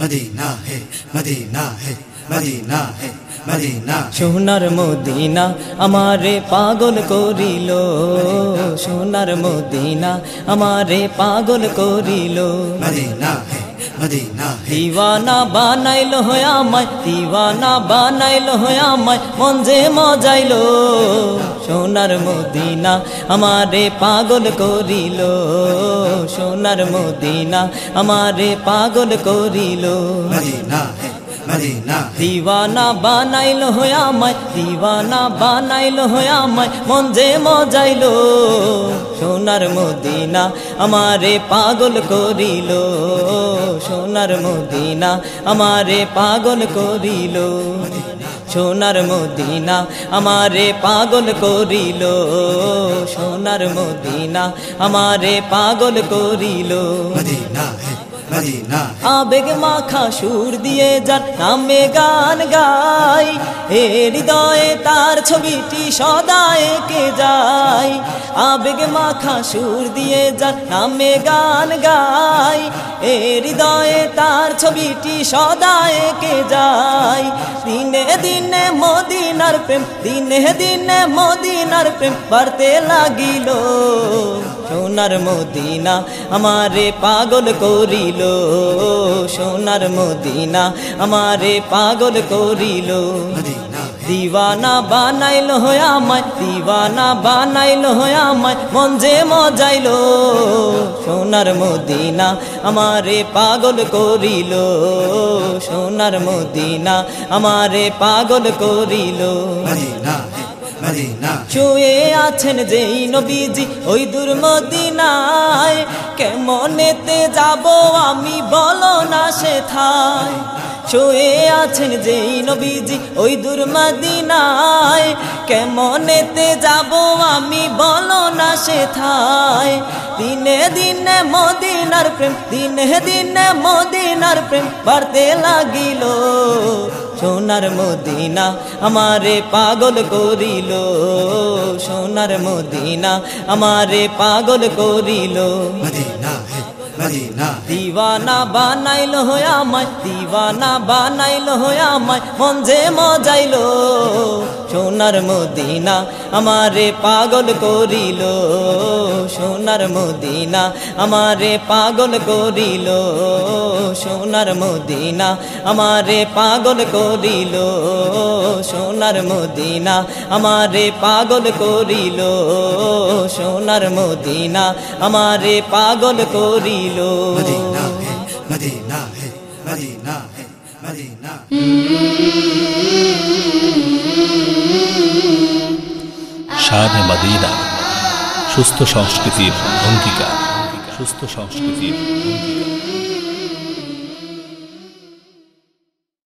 Medina হে Medina হে Medina হে মদিনা সোনার মদিনা আমারে পাগল করিল। সোনার মদিনা আমারে পাগল করিল। মদিনা হে মদিনা দিওয়ানা বানাইল হয় আমায় দিওয়ানা বানাইল হয় আমায় মন যে মজাইল। সোনার মদিনা আমারে পাগল করিল। সোনার মদিনা আমারে পাগল করিল। Medina Medina. দিওয়ানা বানাইল হয়ে আমায় দিওয়ানা বানাইল হয়ে আমায় মন যে মজাইল। সোনার মদিনা আমারে পাগল করিল। সোনার মদিনা আমারে পাগল করিল। সোনার মদিনা আমারে পাগল করিল। সোনার মদিনা আমারে পাগল করিল। মদিনা। আবেগ মাখা সুর দিয়ে যার নামে গান গাই এ হৃদয়ে তার ছবিটি সদায় কে যায়। আবেগ মাখা সুর দিয়ে যার নামে গান গাই এ হৃদয়ে তার ছবিটি সদায় কে যায়। দিনে দিনে মদিনার প্রেম, দিনে দিনে মদিনার প্রেম বাড়তে লাগিল। সোনার মদিনা আমারে পাগল করিল, সোনার মদিনা আমারে পাগল করিল। দিওয়ানা বানাইল হয়া মাই দিওয়ানা বানাইল হয়া মাই মন যে মজাইল। সোনার মদিনা আমারে পাগল করিল, সোনার মদিনা আমারে পাগল করিল। মদিনা। আছেন যেই নবীজি ওই দূর মদিনায়। কেমনেতে যাব আমি বলো না সে থায় শুয়ে আছেন যেই নবীজি ওই দূর মদিনায়। কেমনেতে যাব আমি বলো না সে থায় দিনে দিনে মদিনার প্রেম, দিনে দিনে মদিনার প্রেম বাড়তে লাগিল। সোনার মদিনা আমারে পাগল করিল সোনার মদিনা আমারে পাগল করিল। দিওয়ানা বানাইল হয়া মায় দিওয়ানা বানাইল হয়া মায় মন যে মজাইল। সোনার মদিনা আমারে পাগল করিল, সোনার মদিনা আমারে পাগল করিল, সোনার মদিনা আমারে পাগল করিল, সোনার মদিনা আমারে পাগল করিল, সোনার মদিনা আমারে পাগল করিল। मदीना है मदीना শানে মদিনা সুস্থ সংস্কৃতির অঙ্গীকার সুস্থ সংস্কৃতির অঙ্গীকার